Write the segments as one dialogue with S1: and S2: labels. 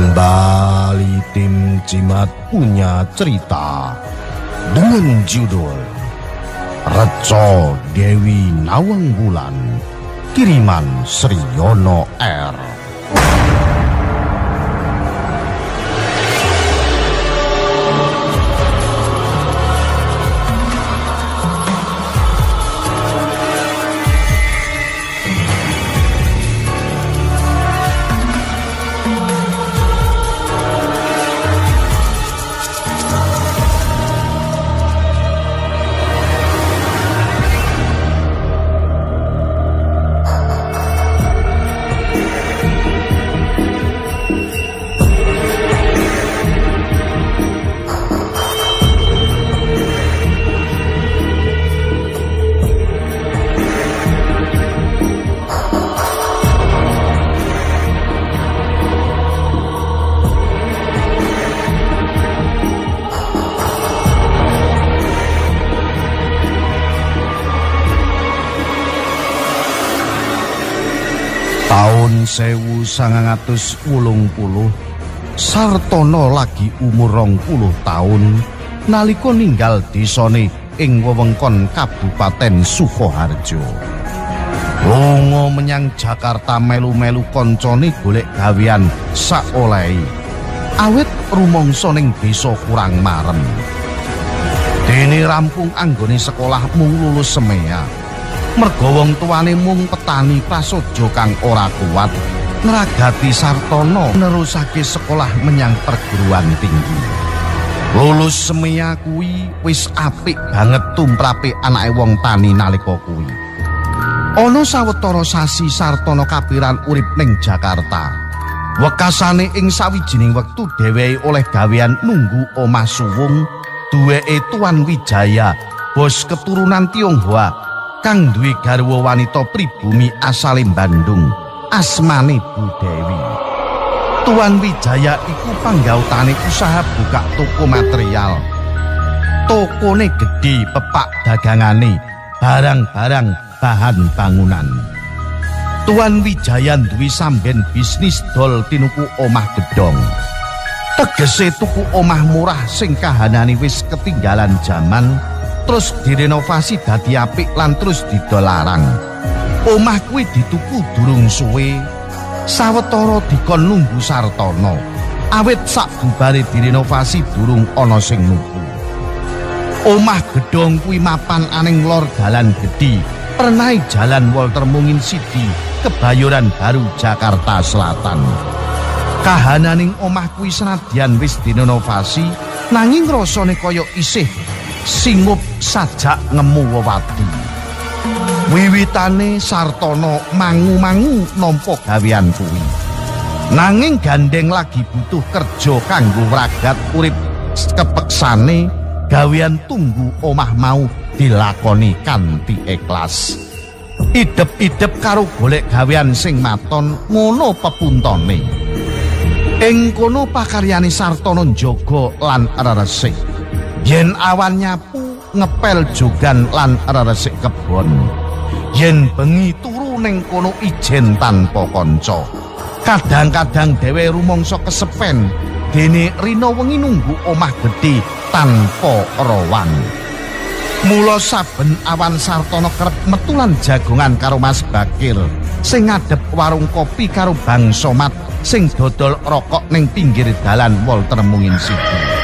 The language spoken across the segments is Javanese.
S1: Kembali tim Cimat punya cerita dengan judul Reco Dewi Nawang Bulan kiriman Sri Yono R. 1980 Sartono lagi umur 20 taun nalika ninggal desane ing wewengkon Kabupaten Sukoharjo. Lunga menyang Jakarta melu-melu koncone golek gawean sak olehi. awit rumangsa ning desa kurang marem. Dene rampung anggone sekolah mung lulus semeya Merga wong tuane mung petani prasaja kang ora kuat ngragati Sartono nerusake sekolah menyang perguruan tinggi. Lulus semia kuwi wis apik banget tumrape anake wong tani nalika kuwi. Ana sawetara sasi Sartono kapiran urip ning Jakarta. Wekasane ing sawijining wektu dheweke oleh gawean nunggu omah suwung duweke Tuan Wijaya bos keturunan Tionghoa kang duwe garwa wanita pribumi asale Bandung asmane Bu Dewi. Tuan Wijaya iku panggautane usaha buka toko material. Tokone gedhe pepak dagangane barang-barang bahan bangunan. Tuan Wijaya duwe samben bisnis dol tinuku omah gedong tegese tuku omah murah sing kahanane wis ketinggalan zaman terus direnovasi dadi apik lan terus didolarang. Omah kuwi dituku durung suwe. Sawetara dikon nunggu Sartono. Awit sak bubare direnovasi durung ana sing nuku. Omah gedhong kuwi mapan aning lor dalan gedhi. Pernah jalan Walter Mungin Sidi, Kebayoran Baru Jakarta Selatan. Kahananing omah kuwi senadyan wis direnovasi, nanging rasane kaya isih singup sajak ngemu wewati. Wiwitane Sartono mangu-mangu nampa gawean kuwi. Nanging gandeng lagi butuh kerja kanggo wragat urip kepeksane gawean tunggu omah mau dilakoni kanthi ikhlas. Idep-idep karo golek gawean sing maton ngono pepuntone. Ing kono pakaryane Sartono njaga lan resik. yen awan nyapu ngepel jogan lan resik kebon yen bengi turu ning kono ijen tanpa kanca. Kadang-kadang dhewe rumangsa kesepen dene rina wengi nunggu omah gedhe tanpa rawan. Mula saben awan sartono kerep metulan jagongan karo Mas Bakir sing ngadep warung kopi karo Bang Somat sing dodol rokok ning pinggir dalan Walter Mungin Sidi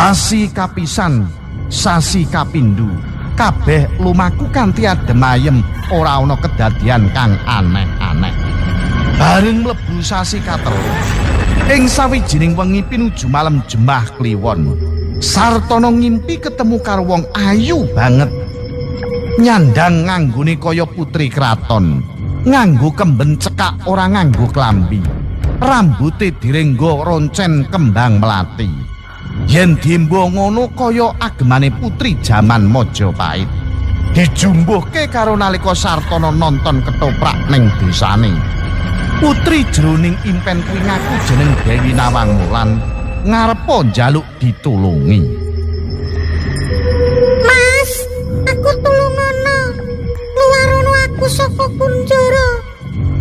S1: Sasi kapisan, sasi kapindu, kabeh lumaku kanthi adem ayem, ora ana kedadian kang aneh-aneh. Bareng mlebu sasi katelu. Ing sawijining wengi pinuju malam jemah kliwon, Sartono ngimpi ketemu karo wong ayu banget. Nyandang nganggone kaya putri kraton, nganggo kemben cekak ora nganggo klambi. Rambute direnggo roncen kembang melati. Yen dimbo ngono kaya agemane putri jaman Majapahit. Dijumbuhke karo nalika Sartono nonton ketoprak ning desane. Putri jroning impen kuwi ngaku jeneng Dewi Nawang Mulan ngarepa njaluk ditulungi.
S2: Mas, aku tulungono. Luarono aku saka kunjara.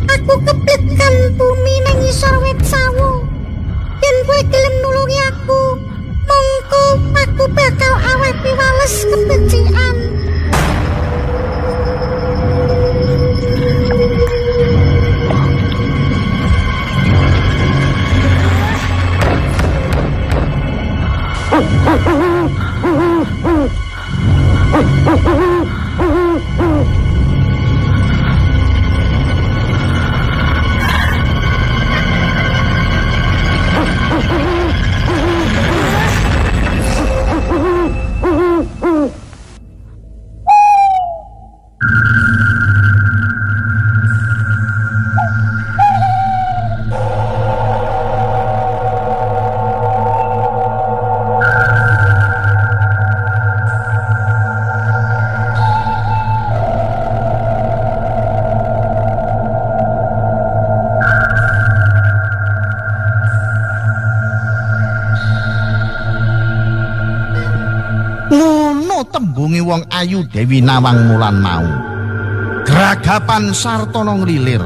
S2: Aku kepitkan bumi nang isor wit sawu. Yen kowe gelem nulungi aku, aku bakal aweh piwales kebecikan.
S1: Wong ayu Dewi Nawang Mulan mau. Gragapan Sartono nglilir,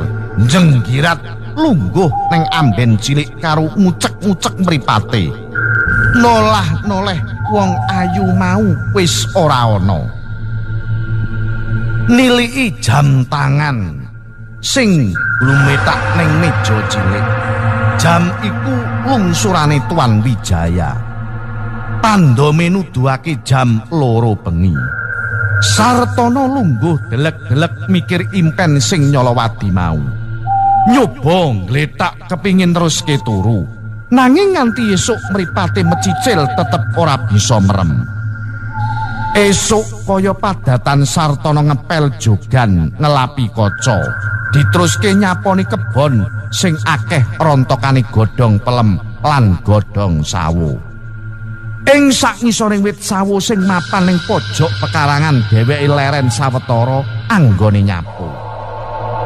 S1: jenggirat lungguh ning amben cilik karo ngucek-ngucek mripate. Nolah noleh wong ayu mau wis ora ana. Niliki jam tangan sing lumetak ning meja cilik. Jam iku lungsurane Tuan Wijaya. Pandome nuduhake jam loro bengi. Sartono lungguh delek-delek mikir impen sing nyolowati mau. Nyoba ngletak kepingin terus ke turu. Nanging nganti esuk mripate mecicil tetep ora bisa merem. Esuk kaya padatan Sartono ngepel jogan ngelapi kaca. Ditruske nyaponi kebon sing akeh rontokane godhong pelem lan godhong sawu. Ing sak ngisoring wit sawu sing mapan ning pojok pekarangan dheweke leren sawetara anggone nyapu.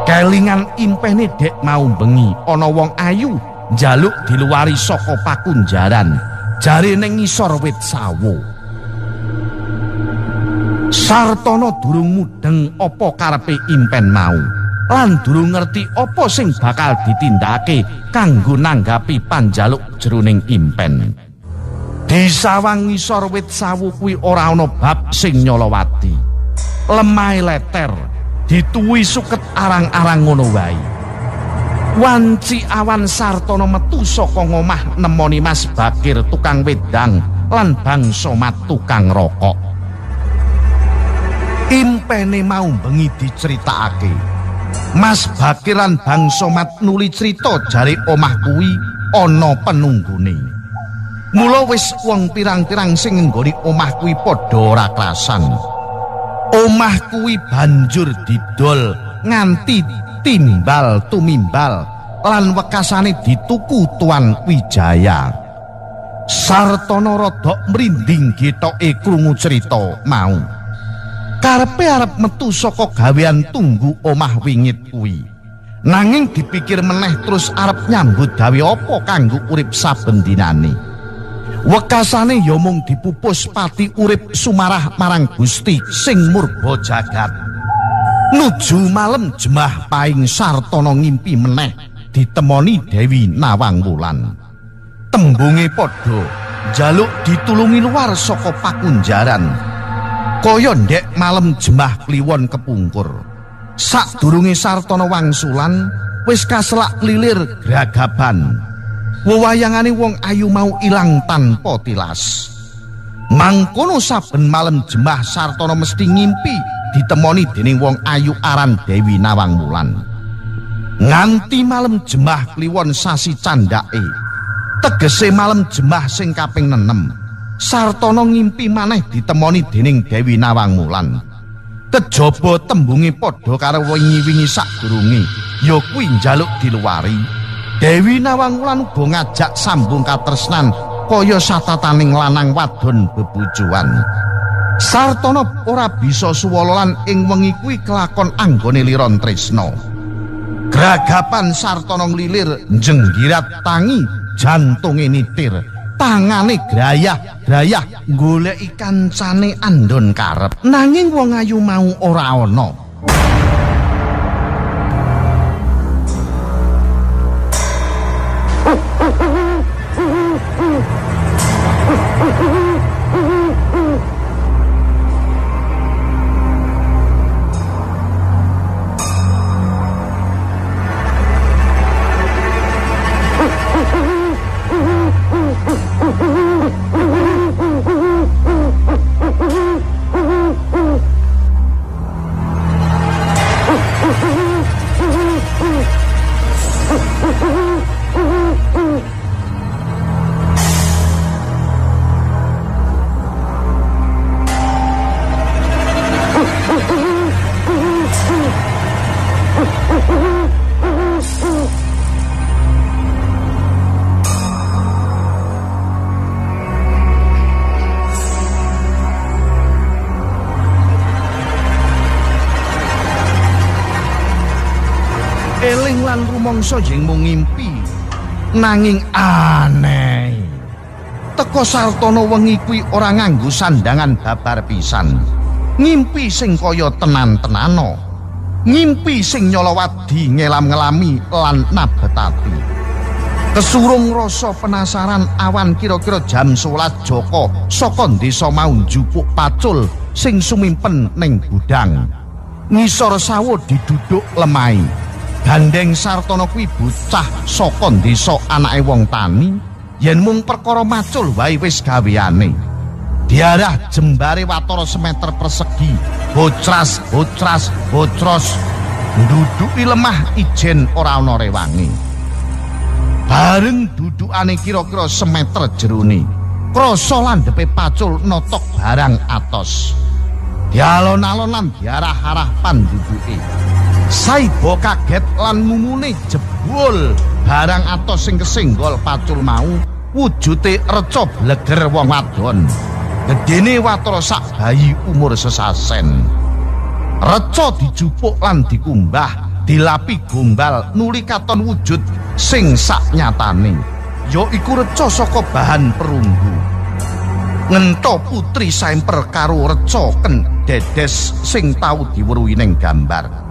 S1: Kelingan impene dek mau bengi ana wong ayu njaluk diluwari saka pakunjaran jare ning ngisor wit sawu. Sartono durung mudeng apa karepe impen mau. Lan durung ngerti apa sing bakal ditindakake kanggo nanggapi panjaluk jroning impen. Di sawang ngisor wit sawu kuwi ora ana bab sing nyolowati. Lemahe leter, dituwi suket arang-arang ngono wae. Wanci awan Sartono metu saka ngomah nemoni Mas Bakir tukang wedang lan Bang Somat tukang rokok. Impene mau bengi diceritakake. Mas Bakir lan Bang Somat nuli cerita jare omah kuwi ana penunggune. Mula wis wong pirang-pirang sing nggoni omah kuwi padha ora krasan. Omah kuwi banjur didol nganti timbal tumimbal lan wekasane dituku Tuan Wijaya. Sartono rodok mrinding getoke krungu cerita mau. Karepe arep metu saka gawean tunggu omah wingit kuwi. Nanging dipikir meneh terus arep nyambut gawe apa kanggo urip saben dinane. Wekasane ya mung dipupus pati urip sumarah marang Gusti sing murba jagat. Nuju malam jemah paing Sartono ngimpi meneh ditemoni Dewi Nawang Wulan. Tembunge padha jaluk ditulungi luar saka pakunjaran. Kaya ndek malam jemah kliwon kepungkur. Sadurunge Sartono wangsulan wis kaselak lilir gragaban. Wewayangane wong ayu mau ilang tanpa tilas. Mangkono saben malam jemah Sartono mesti ngimpi ditemoni dening wong ayu aran Dewi Nawang Wulan. Nganti malam jemah kliwon sasi candake. Tegese malam jemah sing kaping 6. Sartono ngimpi maneh ditemoni dening Dewi Nawang Mulan. Kejaba tembunge padha karo wingi-wingi sadurunge, ya kuwi njaluk diluwari. Dewi Nawang Mulan uga ngajak sambung katresnan kaya satataning lanang wadon bebujuan. Sartono ora bisa suwololan ing wengi kuwi kelakon anggone liron tresno. Gragapan Sartono nglilir jenggirat tangi jantunge nitir. Tangane grayah-grayah goleki kancane andon karep. Nanging wong ayu mau ora ana. Oh. lan rumangsa yen mung ngimpi. Nanging aneh. Teka sartana wengi kuwi ora nganggo sandangan babar pisan. Ngimpi sing kaya tenan-tenano. Ngimpi sing nyolowadi ngelam-ngelami lan nabetati. Kesurung rasa penasaran awan kira-kira jam 11 Joko saka desa mau njupuk pacul sing sumimpen ning gudang. Ngisor sawo diduduk lemai Gandeng Sartono kuwi bocah saka desa anake wong tani yen mung perkara macul wae wis gaweane. Diarah jembare watara semeter persegi, bocras, bocras, bocros. Duduki lemah ijen ora ana rewangi. Bareng dudukane kira-kira semeter jerone, krasa landhepe pacul notok barang atos. Dialon-alon lan diarah-arah panduduke. Saibo kaget lan mumune jebul. Barang atos sing kesenggol pacul mau wujute reca bleger wong wadon. Gedene watara sak bayi umur sesasen. Reca dijupuk lan dikumbah dilapi gombal nuli katon wujud sing sak nyatane. Ya iku reca saka bahan perunggu. Ngento putri saemper karo reca ken dedes sing tau diweruhi ning gambar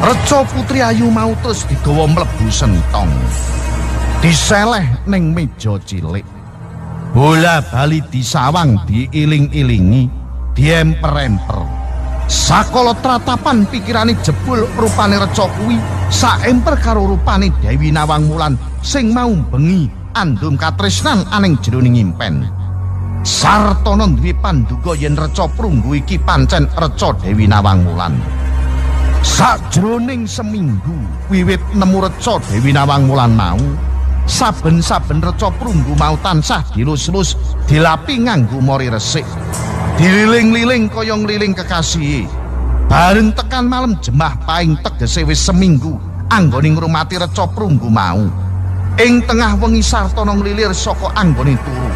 S1: Reca Putri Ayu mau terus digawa mlebu sentong. Diseleh ning meja cilik. Bola bali disawang diiling-ilingi, diemper-emper. Sakala tratapan pikirane jebul rupane reca kuwi saemper karo rupane Dewi Nawang Mulan sing mau bengi andum katresnan aning jroning impen. Sartono duwe panduga yen reca prunggu iki pancen reca Dewi Nawang Mulan. Sajroning seminggu wiwit nemu reca Dewi Nawang Mulan mau, saben-saben reca prunggu mau tansah dilus-lus dilapi nganggo mori resik. Dililing-liling kaya ngliling kekasih. Bareng tekan malam jemah paing tegese wis seminggu anggone ngrumati reca prunggu mau. Ing tengah wengi Sartono nglilir saka anggone turu.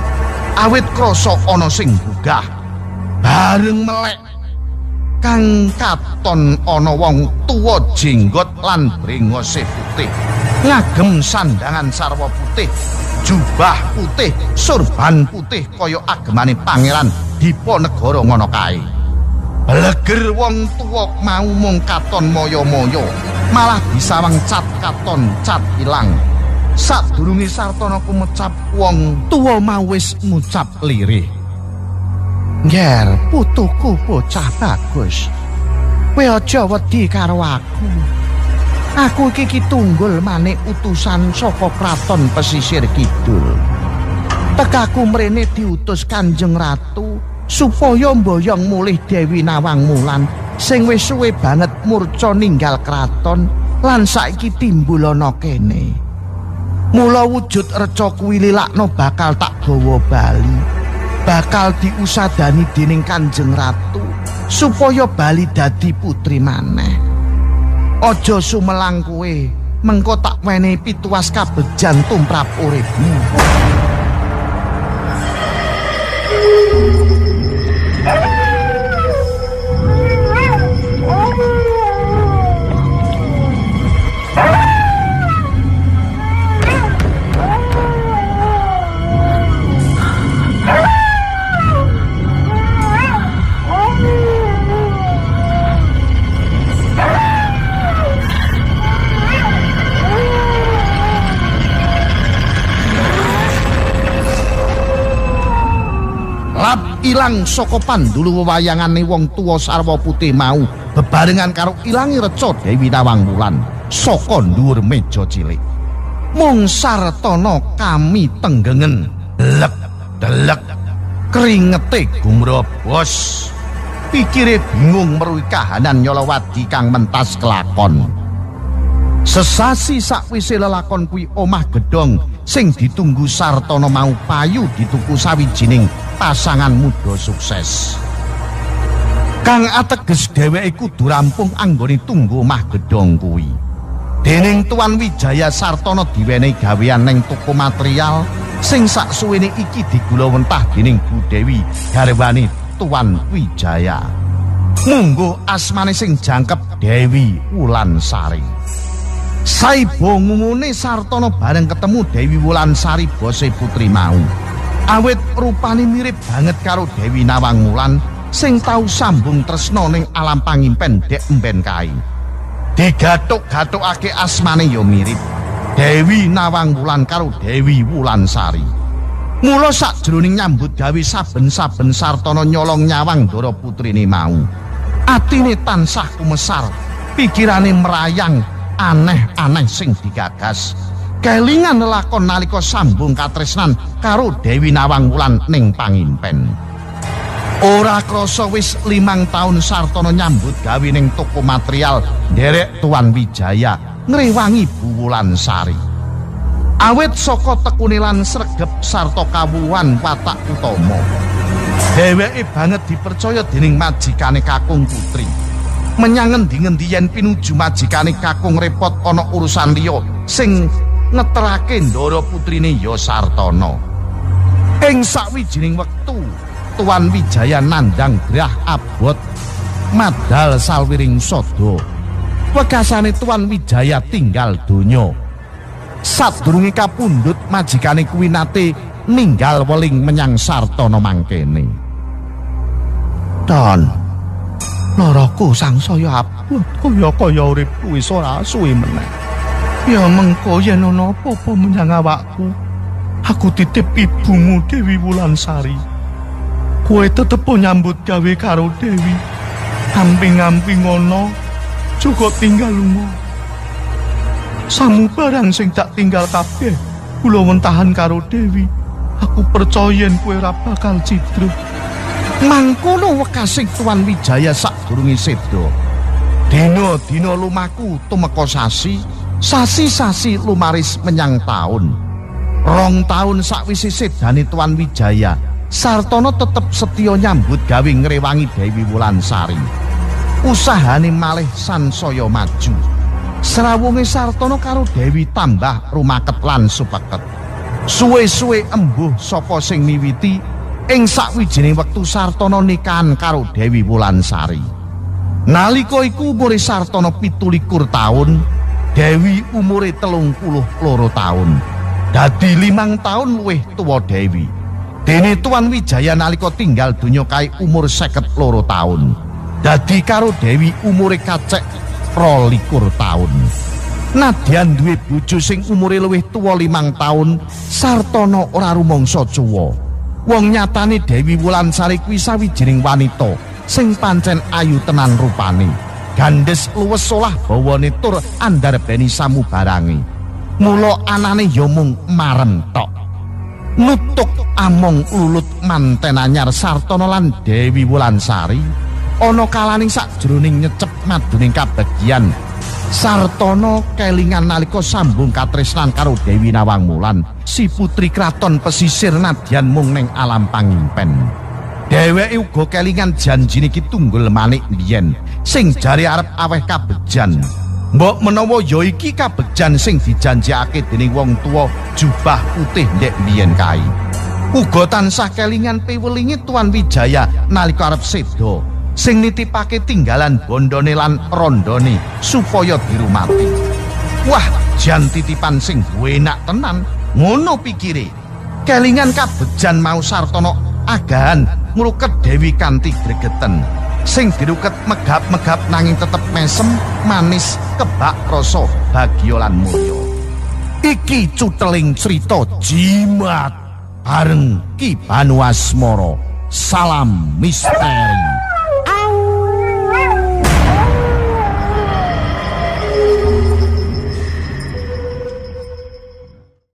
S1: Awit krasa ana sing gugah. Bareng melek kang katon ana wong tuwa jenggot lan brengose putih. Ngagem sandangan sarwa putih jubah putih surban putih kaya agemane pangeran diponegara ngono kae. Bleger wong tuwa mau mung katon moyo-moyo malah disawang cat katon cat ilang. Sadurunge sartana kumecap wong tuwa mau wis ngucap lirih Nger, putuku bocah bagus. Kowe aja wedi karo aku. Aku iki ki tunggul manik utusan saka kraton pesisir kidul. Tekaku mrene diutus Kanjeng Ratu supaya mboyong mulih Dewi Nawang Mulan sing wis suwe banget murca ninggal kraton lan saiki timbul ana kene. Mula wujud reca kuwi lilakno bakal tak gawa bali. Bakal diusadani dening Kanjeng Ratu supaya bali dadi putri maneh. Aja sumelang kowe, mengko tak wenehi pituas kabejan tumrap uripmu. ilang saka pandulu wewayangane wong tuwa sarwa putih mau. Bebarengan karo ilangi reca Dewi Nawang Wulan saka dhuwur meja cilik. Mung sartana kami tenggengen. Lek delek keringete gumrobos pikire bingung meruhi kahanan nyolowadi kang mentas kelakon. Sesasi sakwise lelakon kuwi omah gedong sing ditunggu sartana mau payu dituku sawijining pasangan muda sukses. Kang ateges dheweke kudu rampung anggone tunggu omah gedhong kuwi. Dening Tuan Wijaya Sartono diwenehi gawean ning toko material sing saksuwene iki digula wentah dening Bu Dewi garwane Tuan Wijaya. Munggo asmane sing jangkep Dewi Wulansari. Saibo ngumune Sartono bareng ketemu Dewi Wulansari bose putri mau. awit rupane mirip banget karo Dewi Nawang Wulan sing tau sambung tresno ning alam pangimpen dek emben kae. Digatuk-gatukake asmane ya mirip. Dewi Nawang Wulan karo Dewi Wulansari. Mula sakjroning nyambut gawe saben-saben sartana nyolong nyawang Dara putrine mau. Atine tansah kumesar, pikirane merayang aneh-aneh sing digagas. kelingan lakon nalika sambung katresnan karo Dewi Nawang Wulan ning pangimpen. Ora krasa wis limang taun Sartono nyambut gawe ning toko material derek Tuan Wijaya ngrewangi Bu Wulan Sari. Awit saka tekune lan sregep sarta kawuhan watak utama. Dheweke banget dipercaya dening majikane Kakung Putri. Menyang endi-endi yen pinuju majikane Kakung repot ana urusan liya sing ngeterake Ndara putrine ya Sartana. Ing sawijining wektu, Tuan Wijaya nandang grah abot madal salwiring sada. Wekasane Tuan Wijaya tinggal donya. Sadurunge kapundhut majikane kuwi nate ninggal weling menyang Sartana mangkene. Don, laraku sangsaya abot kaya-kaya uripku wis ora suwe meneh. Ya mengko yen ana apa-apa menyang awakku. Aku titip ibumu Dewi Wulansari. Kowe tetep nyambut gawe karo Dewi. Amping-amping ngono cukup tinggal lunga. Samu barang sing tak tinggal kabeh. Kula wentahan karo Dewi. Aku percaya yen kowe ora bakal cidro. Mangkono wekasing Tuan Wijaya sadurunge seda. Dina-dina lumaku tumeka sasi. Sasi-sasi lumaris menyang taun. Rong taun sakwisi sedani Tuan Wijaya, Sartono tetep setya nyambut gawe ngrewangi Dewi Wulansari. Usahane malih sansaya maju. Serawunge Sartono karo Dewi tambah rumaket lan supeket. Suwe-suwe embuh sapa sing miwiti ing sakwijining wektu Sartono nikahan karo Dewi Wulansari. Nalika iku umure Sartono 17 taun, Dewi umure telung puluh loro taun. Dadi limang taun luwih tuwa Dewi. Dene Tuan Wijaya nalika tinggal donya kae umur seket loro taun. Dadi karo Dewi umure kacek rolikur taun. Nadyan duwe bojo sing umure luwih tuwa limang taun, Sartono ora rumangsa cuwa. Wong nyatane Dewi Wulansari kuwi sawijining wanita sing pancen ayu tenan rupane. gandes luwes olah bawane tur andar beni samu barangi mula anane ya mung marem tok. Nutuk among lulut manten anyar sartono lan dewi wulansari. Ana kalaning sakjroning nyecep maduning kabagian Sartono kelingan nalika sambung katresnan karo Dewi Nawang Mulan, si putri kraton pesisir nadyan mung ning alam pangimpen. Dheweke uga kelingan janjine iki tunggul manik biyen sing jare arep aweh kabejan. Mbok menawa ya iki kabejan sing dijanjekake dening wong tua jubah putih ndek biyen kae. Uga tansah kelingan piwelingi Tuan Wijaya nalika arep seda. Sing nitipake tinggalan bondone lan rondone supaya dirumati. Wah, jan titipan sing enak tenan, ngono pikire. Kelingan kabejan mau Sartono agahan ngruket Dewi kanthi gregeten. Sing diruket megap-megap nanging tetep mesem, manis, kebak rasa bagya lan mulya. Iki cuteling cerita jimat bareng Ki Banu Asmara. Salam misteri.